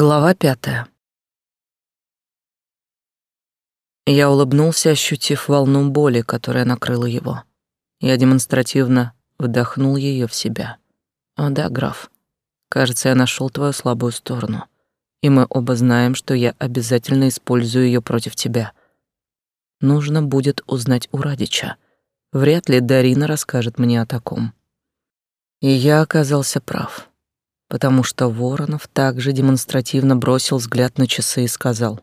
Глава пятая. Я улыбнулся, ощутив волну боли, которая накрыла его. Я демонстративно вдохнул ее в себя. О да, граф, кажется, я нашел твою слабую сторону. И мы оба знаем, что я обязательно использую ее против тебя. Нужно будет узнать у Радича. Вряд ли Дарина расскажет мне о таком. И я оказался прав потому что Воронов также демонстративно бросил взгляд на часы и сказал,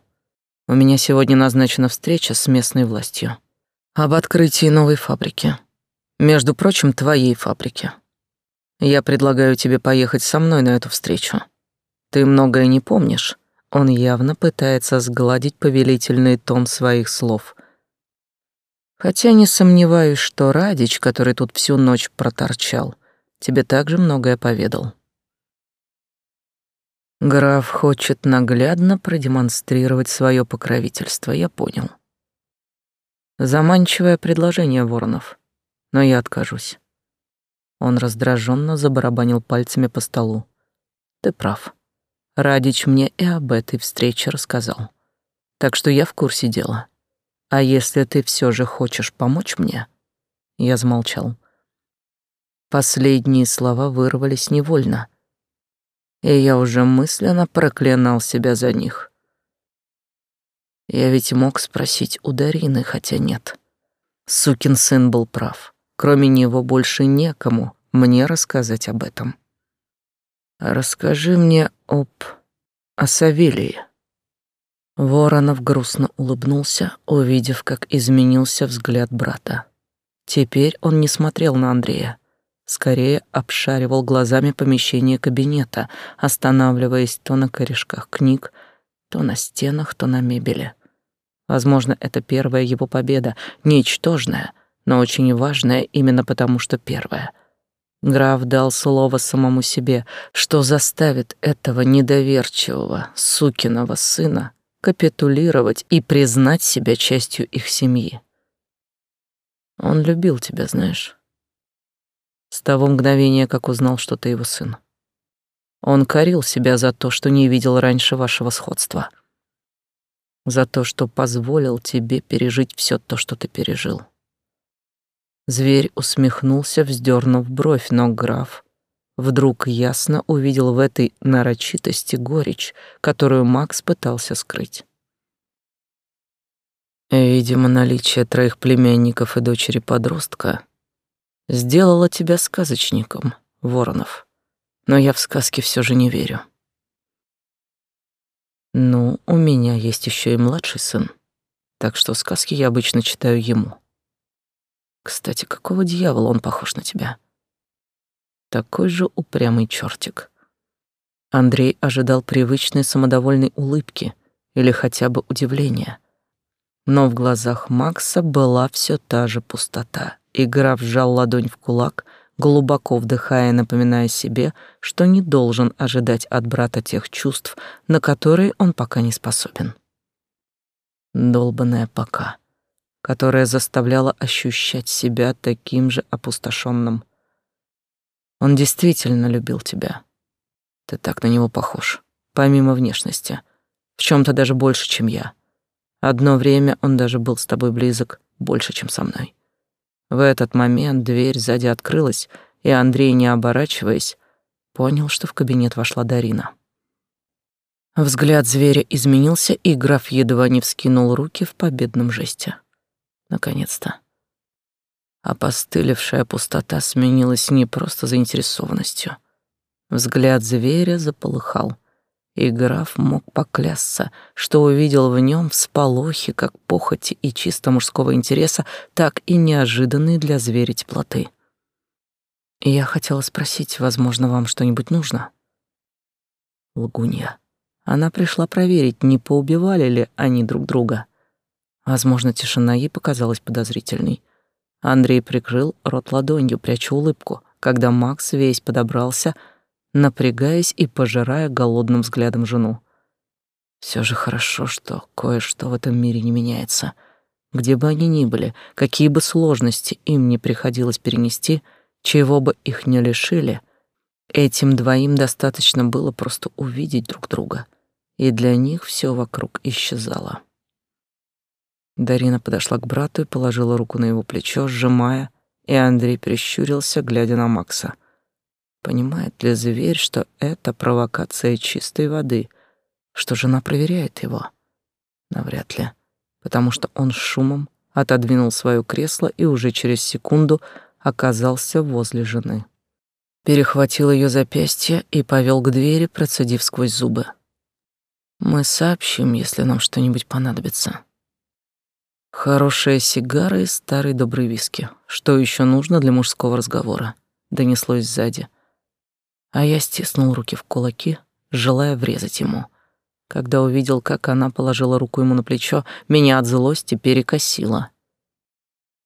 «У меня сегодня назначена встреча с местной властью об открытии новой фабрики. Между прочим, твоей фабрики. Я предлагаю тебе поехать со мной на эту встречу. Ты многое не помнишь». Он явно пытается сгладить повелительный тон своих слов. Хотя не сомневаюсь, что Радич, который тут всю ночь проторчал, тебе также многое поведал. Граф хочет наглядно продемонстрировать свое покровительство, я понял. Заманчивое предложение, Воронов, но я откажусь. Он раздраженно забарабанил пальцами по столу. Ты прав. Радич мне и об этой встрече рассказал. Так что я в курсе дела. А если ты все же хочешь помочь мне? Я замолчал. Последние слова вырвались невольно — и я уже мысленно проклинал себя за них. Я ведь мог спросить у Дарины, хотя нет. Сукин сын был прав. Кроме него больше некому мне рассказать об этом. Расскажи мне об... о Савелии. Воронов грустно улыбнулся, увидев, как изменился взгляд брата. Теперь он не смотрел на Андрея, скорее обшаривал глазами помещение кабинета, останавливаясь то на корешках книг, то на стенах, то на мебели. Возможно, это первая его победа, ничтожная, но очень важная именно потому, что первая. Граф дал слово самому себе, что заставит этого недоверчивого, сукиного сына капитулировать и признать себя частью их семьи. Он любил тебя, знаешь. С того мгновения, как узнал, что ты его сын. Он корил себя за то, что не видел раньше вашего сходства. За то, что позволил тебе пережить все то, что ты пережил. Зверь усмехнулся, вздернув бровь, но граф вдруг ясно увидел в этой нарочитости горечь, которую Макс пытался скрыть. Видимо, наличие троих племянников и дочери-подростка сделала тебя сказочником, Воронов. Но я в сказки все же не верю. Ну, у меня есть еще и младший сын, так что сказки я обычно читаю ему. Кстати, какого дьявола он похож на тебя? Такой же упрямый чертик. Андрей ожидал привычной самодовольной улыбки или хотя бы удивления. Но в глазах Макса была все та же пустота и граф ладонь в кулак, глубоко вдыхая, напоминая себе, что не должен ожидать от брата тех чувств, на которые он пока не способен. Долбанное «пока», которое заставляло ощущать себя таким же опустошенным. Он действительно любил тебя. Ты так на него похож, помимо внешности. В чем то даже больше, чем я. Одно время он даже был с тобой близок больше, чем со мной. В этот момент дверь сзади открылась, и Андрей, не оборачиваясь, понял, что в кабинет вошла Дарина. Взгляд зверя изменился, и граф едва не вскинул руки в победном жесте. Наконец-то. Опостылевшая пустота сменилась не просто заинтересованностью. Взгляд зверя заполыхал — и граф мог поклясться, что увидел в нем всполохи как похоти и чисто мужского интереса, так и неожиданные для зверя теплоты. я хотела спросить, возможно, вам что-нибудь нужно? Лгунья. Она пришла проверить, не поубивали ли они друг друга. Возможно, тишина ей показалась подозрительной. Андрей прикрыл рот ладонью, пряча улыбку, когда Макс весь подобрался, напрягаясь и пожирая голодным взглядом жену. Все же хорошо, что кое-что в этом мире не меняется. Где бы они ни были, какие бы сложности им не приходилось перенести, чего бы их не лишили, этим двоим достаточно было просто увидеть друг друга и для них все вокруг исчезало. Дарина подошла к брату и положила руку на его плечо, сжимая, и Андрей прищурился, глядя на Макса. Понимает ли зверь, что это провокация чистой воды, что жена проверяет его? Навряд ли, потому что он шумом отодвинул свое кресло и уже через секунду оказался возле жены. Перехватил ее запястье и повел к двери, процедив сквозь зубы. «Мы сообщим, если нам что-нибудь понадобится». Хорошая сигара и старый добрый виски. Что еще нужно для мужского разговора? Донеслось сзади. А я стиснул руки в кулаки, желая врезать ему. Когда увидел, как она положила руку ему на плечо, меня от злости перекосило.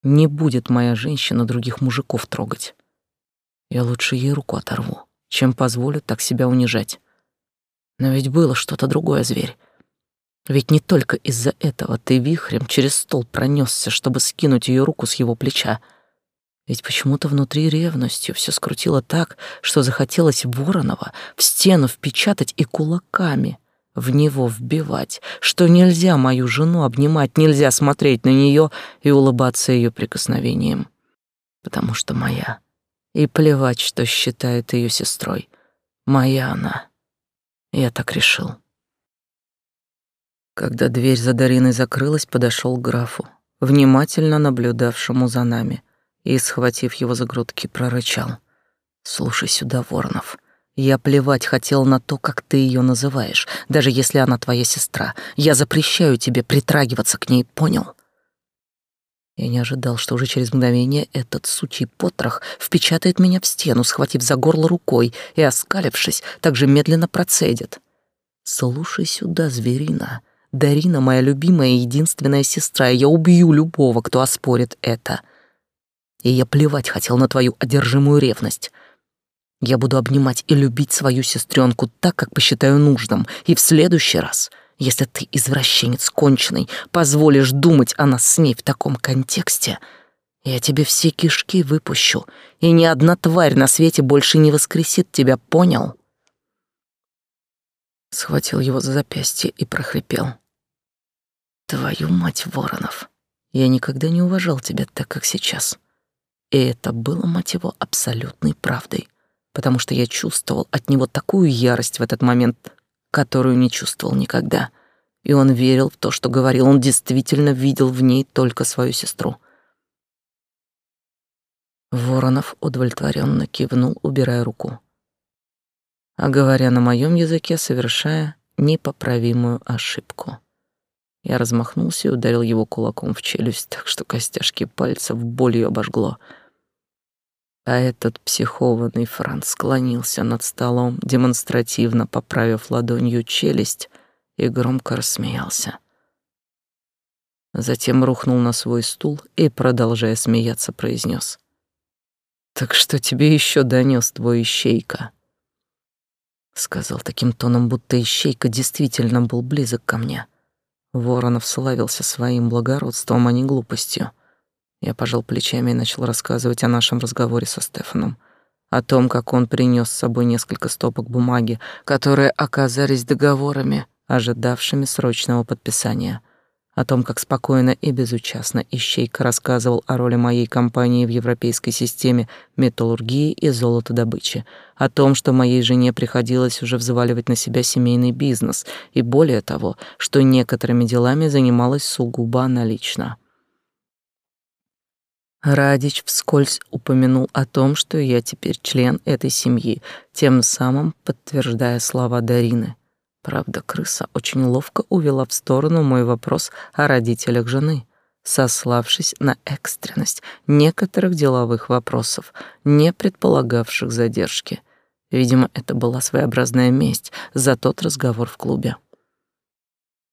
Не будет моя женщина других мужиков трогать. Я лучше ей руку оторву, чем позволю так себя унижать. Но ведь было что-то другое, зверь. Ведь не только из-за этого ты вихрем через стол пронесся, чтобы скинуть ее руку с его плеча. Ведь почему-то внутри ревностью все скрутило так, что захотелось Воронова в стену впечатать и кулаками в него вбивать, что нельзя мою жену обнимать, нельзя смотреть на нее и улыбаться ее прикосновением, потому что моя. И плевать, что считает ее сестрой. Моя она. Я так решил. Когда дверь за Дариной закрылась, подошел к графу, внимательно наблюдавшему за нами, и, схватив его за грудки, прорычал. «Слушай сюда, Воронов, я плевать хотел на то, как ты ее называешь, даже если она твоя сестра. Я запрещаю тебе притрагиваться к ней, понял?» Я не ожидал, что уже через мгновение этот сучий потрох впечатает меня в стену, схватив за горло рукой и, оскалившись, так же медленно процедит. «Слушай сюда, зверина, Дарина моя любимая и единственная сестра, и я убью любого, кто оспорит это. И я плевать хотел на твою одержимую ревность. Я буду обнимать и любить свою сестренку так, как посчитаю нужным, и в следующий раз, если ты, извращенец конченый, позволишь думать о нас с ней в таком контексте, я тебе все кишки выпущу, и ни одна тварь на свете больше не воскресит тебя, понял?» Схватил его за запястье и прохрипел. Твою мать, Воронов, я никогда не уважал тебя так, как сейчас. И это было, мать его, абсолютной правдой, потому что я чувствовал от него такую ярость в этот момент, которую не чувствовал никогда. И он верил в то, что говорил, он действительно видел в ней только свою сестру. Воронов удовлетворенно кивнул, убирая руку. А говоря на моем языке, совершая непоправимую ошибку. Я размахнулся и ударил его кулаком в челюсть, так что костяшки пальцев болью обожгло. А этот психованный Франц склонился над столом, демонстративно поправив ладонью челюсть, и громко рассмеялся. Затем рухнул на свой стул и, продолжая смеяться, произнес: «Так что тебе еще донес твой ищейка?» Сказал таким тоном, будто ищейка действительно был близок ко мне. Воронов славился своим благородством, а не глупостью. Я пожал плечами и начал рассказывать о нашем разговоре со Стефаном, о том, как он принес с собой несколько стопок бумаги, которые оказались договорами, ожидавшими срочного подписания. О том, как спокойно и безучастно Ищейка рассказывал о роли моей компании в европейской системе металлургии и золотодобычи, о том, что моей жене приходилось уже взваливать на себя семейный бизнес, и более того, что некоторыми делами занималась сугубо она лично. Радич вскользь упомянул о том, что я теперь член этой семьи, тем самым подтверждая слова Дарины. Правда, крыса очень ловко увела в сторону мой вопрос о родителях жены, сославшись на экстренность некоторых деловых вопросов, не предполагавших задержки. Видимо, это была своеобразная месть за тот разговор в клубе.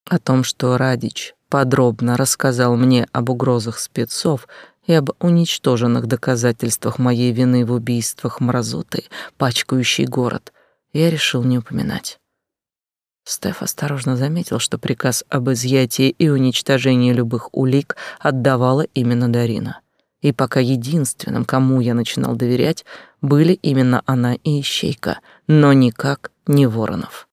О том, что Радич подробно рассказал мне об угрозах спецов и об уничтоженных доказательствах моей вины в убийствах мразоты, пачкающей город, я решил не упоминать. Стеф осторожно заметил, что приказ об изъятии и уничтожении любых улик отдавала именно Дарина. И пока единственным, кому я начинал доверять, были именно она и Ищейка, но никак не Воронов.